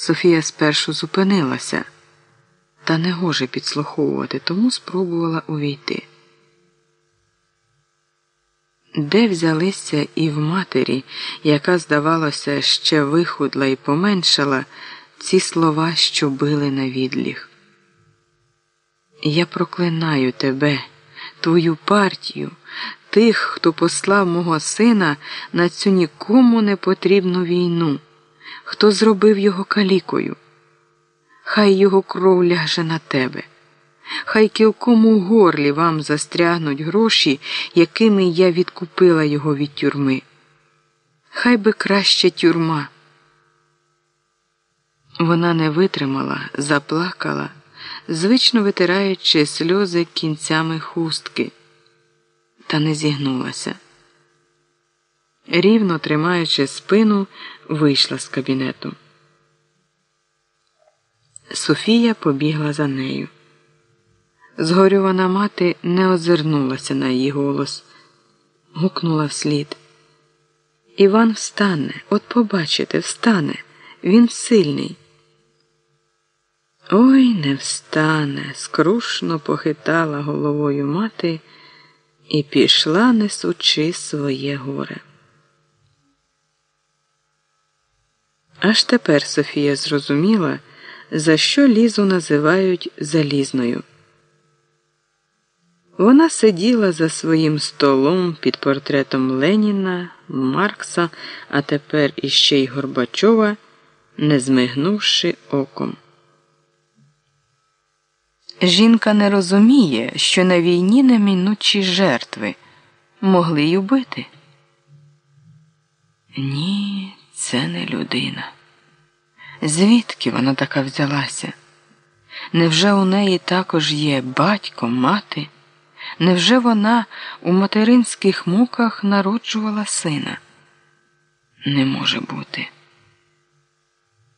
Софія спершу зупинилася, та не гоже підслуховувати, тому спробувала увійти. Де взялися і в матері, яка, здавалося, ще вихудла і поменшала ці слова, що били на відліг. Я проклинаю тебе, твою партію, тих, хто послав мого сина на цю нікому не потрібну війну, хто зробив його калікою. Хай його кров ляже на тебе. Хай кілком у горлі вам застрягнуть гроші, якими я відкупила його від тюрми. Хай би краще тюрма. Вона не витримала, заплакала, звично витираючи сльози кінцями хустки, та не зігнулася. Рівно тримаючи спину, вийшла з кабінету. Софія побігла за нею. Згорювана мати не озирнулася на її голос, гукнула вслід. Іван встане, от побачите, встане, він сильний. Ой, не встане, скрушно похитала головою мати і пішла, несучи своє горе. Аж тепер Софія зрозуміла, за що лізу називають залізною. Вона сиділа за своїм столом під портретом Леніна, Маркса, а тепер іще й Горбачова, не змигнувши оком. Жінка не розуміє, що на війні неминучі жертви могли й убити. Ні, це не людина. Звідки вона така взялася? Невже у неї також є батько, мати? Невже вона у материнських муках народжувала сина? Не може бути.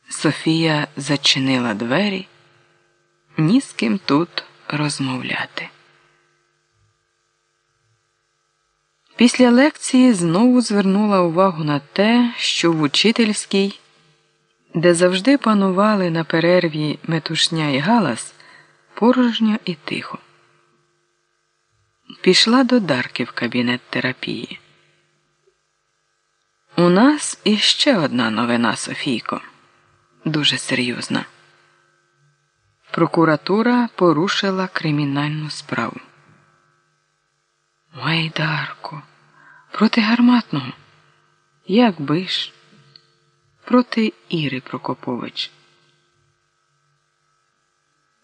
Софія зачинила двері, ні з ким тут розмовляти. Після лекції знову звернула увагу на те, що в учительській, де завжди панували на перерві метушня і галас, порожньо і тихо. Пішла до Дарки в кабінет терапії. У нас іще одна новина, Софійко, дуже серйозна. Прокуратура порушила кримінальну справу. Ой, Дарко, проти гарматного. Як би ж? Проти Іри Прокопович.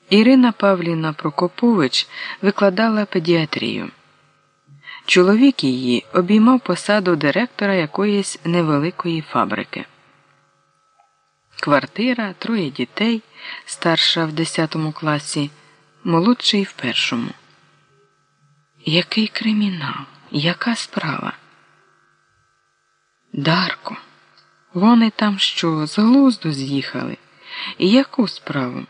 Ірина Павлівна Прокопович викладала педіатрію. Чоловік її обіймав посаду директора якоїсь невеликої фабрики. Квартира, троє дітей, старша в 10 класі, молодший в першому. Який кримінал? Яка справа? Дарко, вони там що, з глузду з'їхали? І яку справу?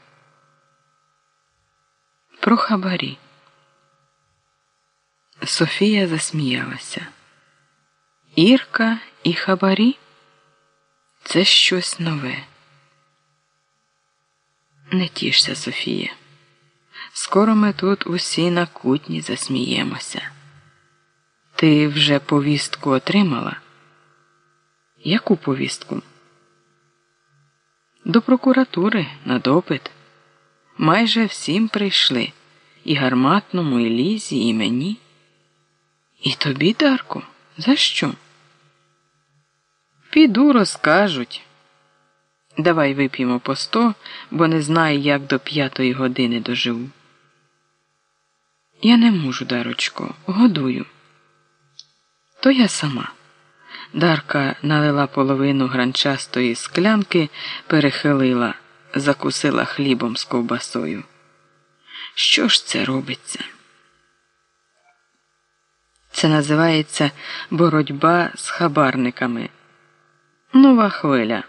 Про хабарі. Софія засміялася. Ірка і хабарі це щось нове. Не тішся, Софія. Скоро ми тут усі на кутні засміємося. Ти вже повістку отримала? Яку повістку? До прокуратури на допит. Майже всім прийшли і гарматному, і лізі, і мені. І тобі, Дарко, за що? Піду розкажуть. Давай вип'ємо по сто, бо не знаю, як до п'ятої години доживу. Я не можу, Дарочко, годую. То я сама. Дарка налила половину гранчастої склянки, перехилила, закусила хлібом з ковбасою. Що ж це робиться? Це називається боротьба з хабарниками. Нова хвиля.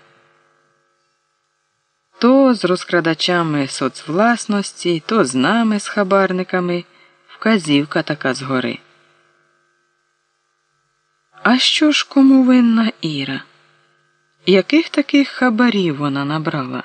То з розкрадачами соцвласності, то з нами, з хабарниками, вказівка така згори. А що ж кому винна Іра? Яких таких хабарів вона набрала?